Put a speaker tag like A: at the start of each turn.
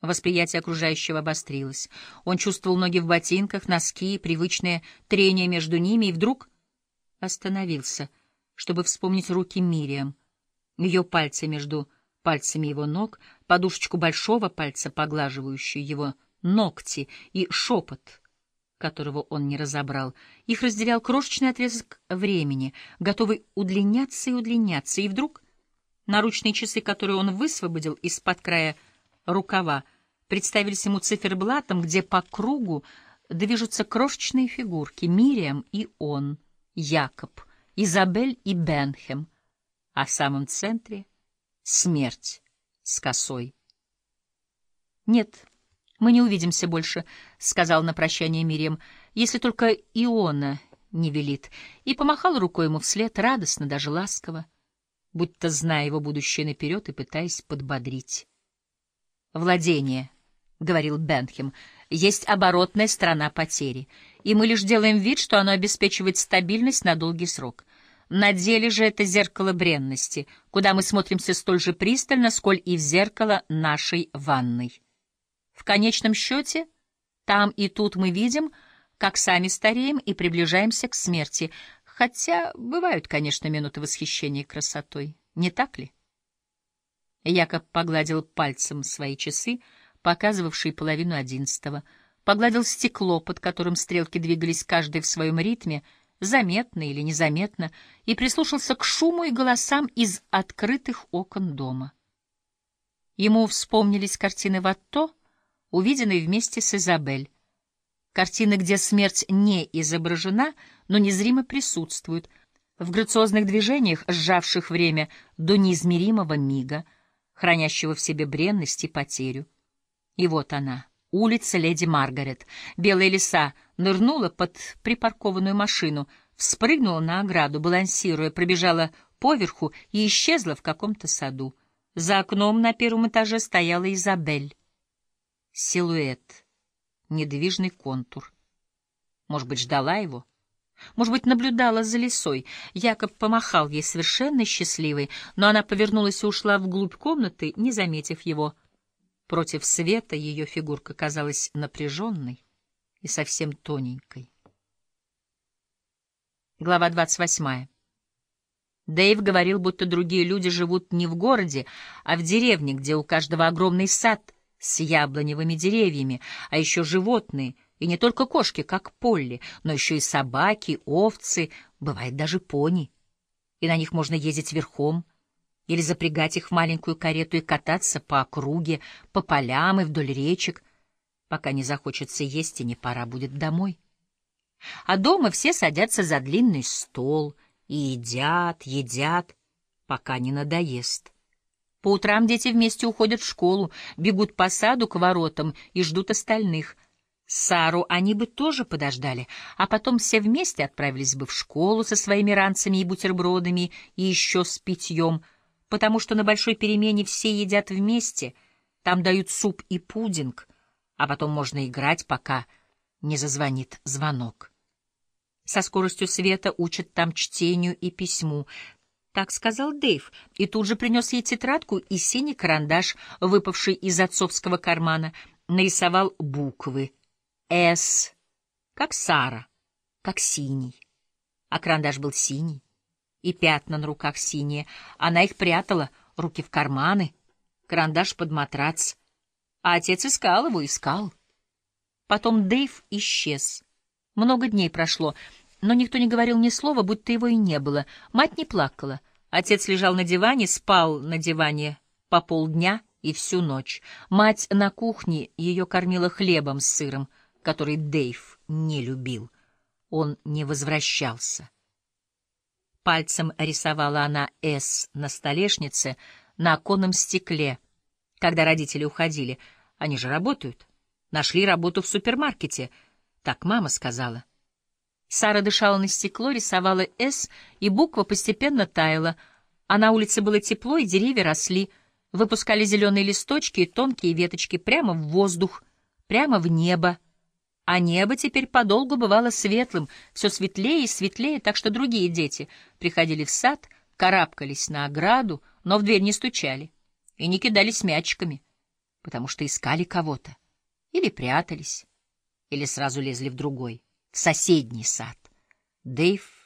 A: Восприятие окружающего обострилось. Он чувствовал ноги в ботинках, носки, привычное трение между ними, и вдруг остановился, чтобы вспомнить руки Мириам, ее пальцы между пальцами его ног, подушечку большого пальца, поглаживающую его ногти, и шепот, которого он не разобрал. Их разделял крошечный отрезок времени, готовый удлиняться и удлиняться, и вдруг наручные часы, которые он высвободил из-под края рукава, представились ему циферблатом, где по кругу движутся крошечные фигурки Мириам и он, Якоб, Изабель и Бенхем, а в самом центре — смерть с косой. «Нет, мы не увидимся больше», — сказал на прощание Мириам, «если только Иона не велит», и помахал рукой ему вслед, радостно, даже ласково, будто зная его будущее наперед и пытаясь подбодрить владение, — говорил Бентхем, — есть оборотная сторона потери, и мы лишь делаем вид, что оно обеспечивает стабильность на долгий срок. На деле же это зеркало бренности, куда мы смотримся столь же пристально, сколь и в зеркало нашей ванной. В конечном счете, там и тут мы видим, как сами стареем и приближаемся к смерти, хотя бывают, конечно, минуты восхищения красотой, не так ли? Якоб погладил пальцем свои часы, показывавшие половину одиннадцатого, погладил стекло, под которым стрелки двигались каждый в своем ритме, заметно или незаметно, и прислушался к шуму и голосам из открытых окон дома. Ему вспомнились картины Ватто, увиденные вместе с Изабель. Картины, где смерть не изображена, но незримо присутствует, в грациозных движениях, сжавших время до неизмеримого мига — хранящего в себе бренность и потерю. И вот она, улица Леди Маргарет. Белая лиса нырнула под припаркованную машину, вспрыгнула на ограду, балансируя, пробежала поверху и исчезла в каком-то саду. За окном на первом этаже стояла Изабель. Силуэт, недвижный контур. Может быть, ждала его? Может быть, наблюдала за лесой. Якоб помахал ей совершенно счастливой, но она повернулась и ушла вглубь комнаты, не заметив его. Против света ее фигурка казалась напряженной и совсем тоненькой. Глава двадцать восьмая. Дэйв говорил, будто другие люди живут не в городе, а в деревне, где у каждого огромный сад с яблоневыми деревьями, а еще животные — и не только кошки, как Полли, но еще и собаки, овцы, бывает даже пони. И на них можно ездить верхом или запрягать их в маленькую карету и кататься по округе, по полям и вдоль речек, пока не захочется есть и не пора будет домой. А дома все садятся за длинный стол и едят, едят, пока не надоест. По утрам дети вместе уходят в школу, бегут по саду к воротам и ждут остальных — Сару они бы тоже подождали, а потом все вместе отправились бы в школу со своими ранцами и бутербродами и еще с питьем, потому что на большой перемене все едят вместе, там дают суп и пудинг, а потом можно играть, пока не зазвонит звонок. Со скоростью света учат там чтению и письму. Так сказал Дэйв, и тут же принес ей тетрадку и синий карандаш, выпавший из отцовского кармана, нарисовал буквы — с, как Сара, как синий. А карандаш был синий, и пятна на руках синие. Она их прятала, руки в карманы, карандаш под матрац. А отец искал его, искал. Потом Дэйв исчез. Много дней прошло, но никто не говорил ни слова, будто его и не было. Мать не плакала. Отец лежал на диване, спал на диване по полдня и всю ночь. Мать на кухне ее кормила хлебом с сыром — который Дейв не любил. Он не возвращался. Пальцем рисовала она «С» на столешнице, на оконном стекле. Когда родители уходили, они же работают. Нашли работу в супермаркете, так мама сказала. Сара дышала на стекло, рисовала «С», и буква постепенно таяла, а на улице было тепло, и деревья росли, выпускали зеленые листочки и тонкие веточки прямо в воздух, прямо в небо а небо теперь подолгу бывало светлым, все светлее и светлее, так что другие дети приходили в сад, карабкались на ограду, но в дверь не стучали и не кидались мячиками, потому что искали кого-то, или прятались, или сразу лезли в другой, в соседний сад. Дэйв